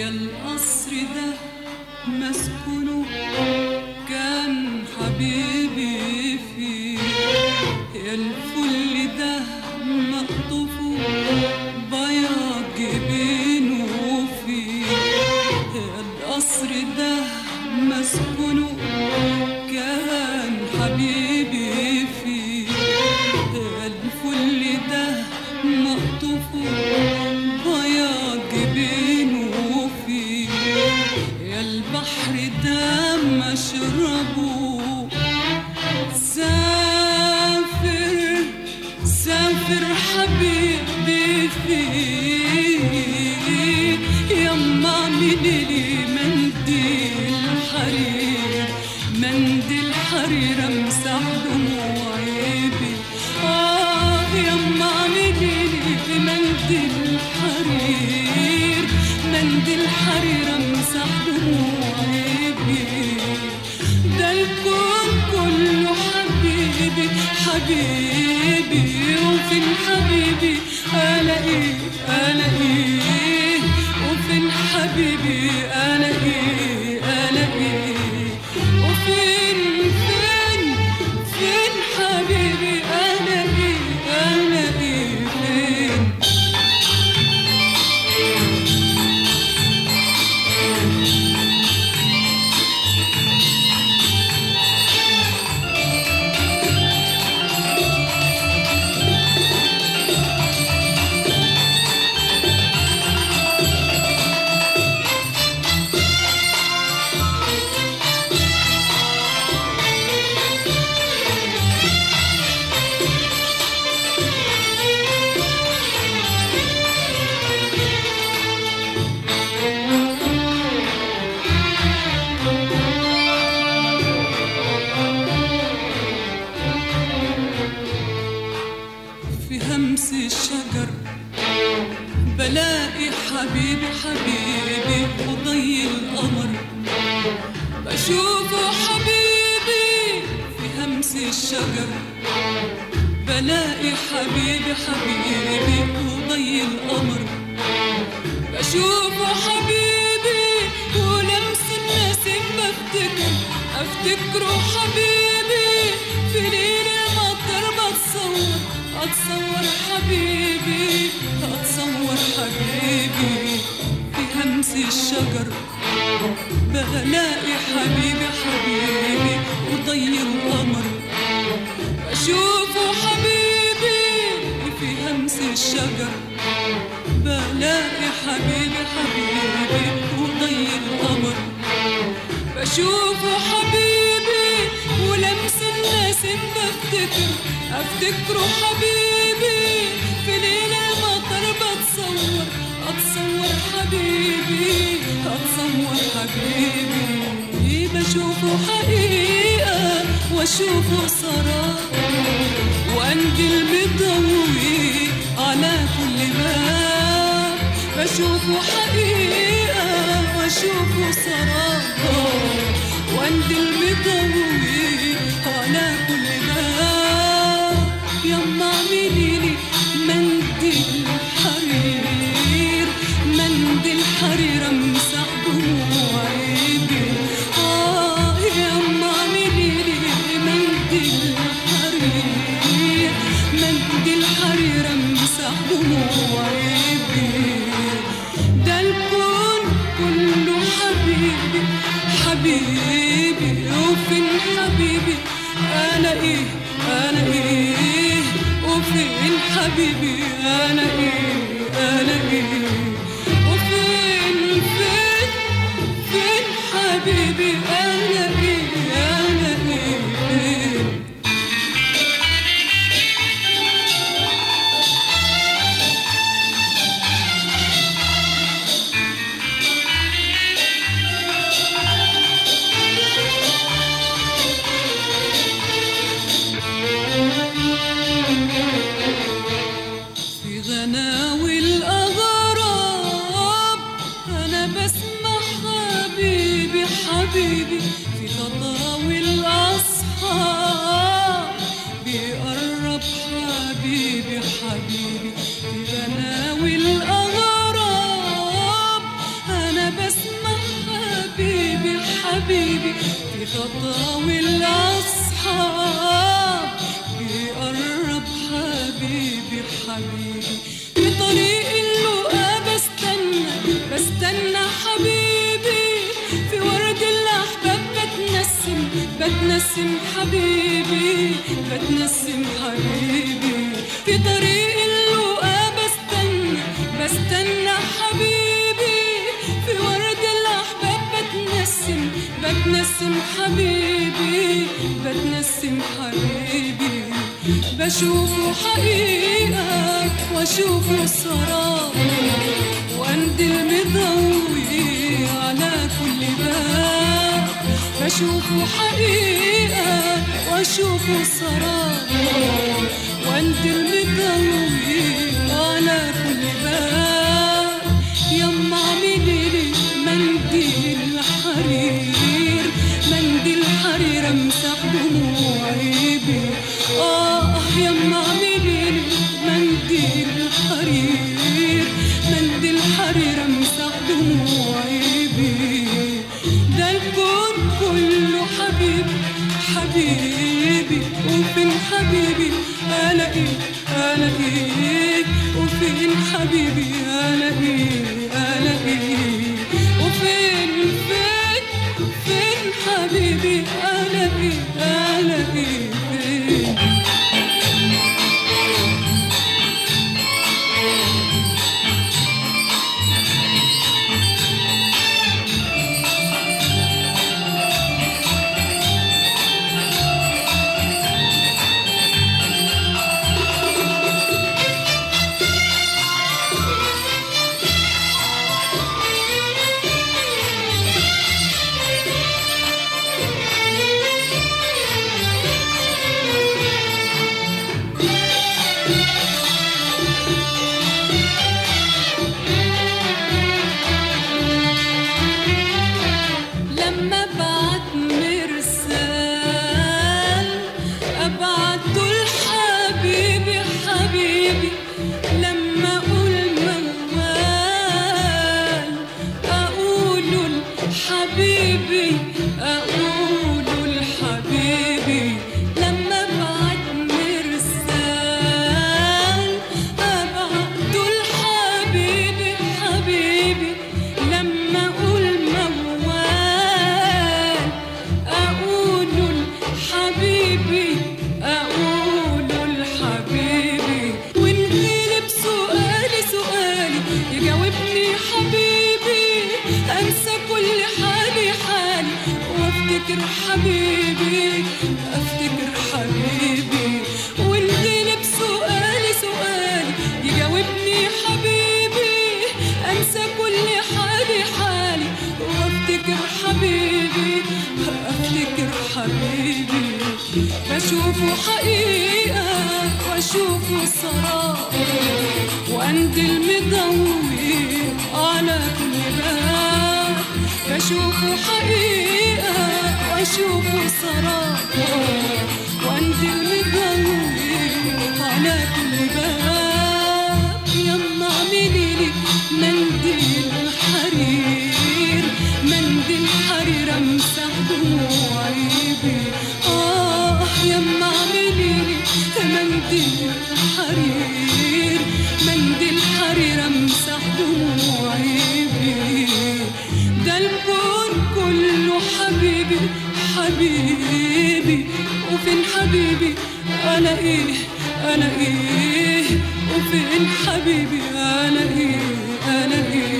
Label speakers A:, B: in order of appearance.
A: يا القصر ده مسكونه كان حبيبي فيه. يا الفل ده مقطوفه بياض جبينه فيه. يا القصر ده مسكونه كان حبيبي فيه. حبيبي فيه يما اعملي لي منديل حرير منديل حرير امسح دموعي بيه آه يما اعملي لي منديل حرير منديل حرير امسح دموعي بيه حبيبي حبيبي وفين حبيبي ألاقيه ألاقيه. وفين حبيبي ألاقيه. حبيبي حبيبي وضي القمر بشوفه حبيبي في همس الشجر. بلاقي حبيبي حبيبي وضي القمر بشوفه حبيبي ولمس النسيم بفتكر أفتكره حبيبي في ليل المطر بتصور أتصور. حبيبي اتصور حبيبي في همس الشجر حبيبي حبيبي وضي القمر حبيبي في همس الشجر حبيبي حبيبي القمر بشوفه حبيبي ولمس النسيم بفتكر افتكره حبيبي حبيبي اتصور حبيبي بشوفه حقيقة وأشوفه سراب وأنجل مضوي على كل باب بشوفه حقيقة واشوفه سراب واندل مضوي على كل باب حبيبي وفين حبيبي أنا إيه أنا إيه وفين حبيبي أنا إيه أنا إيه وفين فين فين حبيبي أنا في خطاوي الأصحاب بيقرب حبيبي حبيبي في طريق اللقا بستنى بستنى حبيبي في ورد الأحباب بتنسم بتنسم حبيبي بتنسم حبيبي في طريق بتنسم حبيبي بتنسم حبيبي. بشوفه حقيقة واشوفه سراب واندل مضوي على كل باب. بشوفه حقيقة واشوفه سراب واندل مضوي على كل باب. حبيبي بشوفه حقيقة واشوفه سراب واندل مضوي على كل باب. بشوفه حقيقة واشوفه واندل مضوي حبيبي حبيبي. وفين حبيبي؟ أنا إيه؟ أنا إيه؟ وفين حبيبي؟ أنا إيه؟ أنا إيه؟